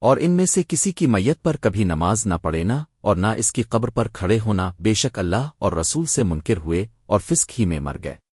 اور ان میں سے کسی کی میت پر کبھی نماز نہ پڑینا اور نہ اس کی قبر پر کھڑے ہونا بے شک اللہ اور رسول سے منکر ہوئے اور فسق ہی میں مر گئے۔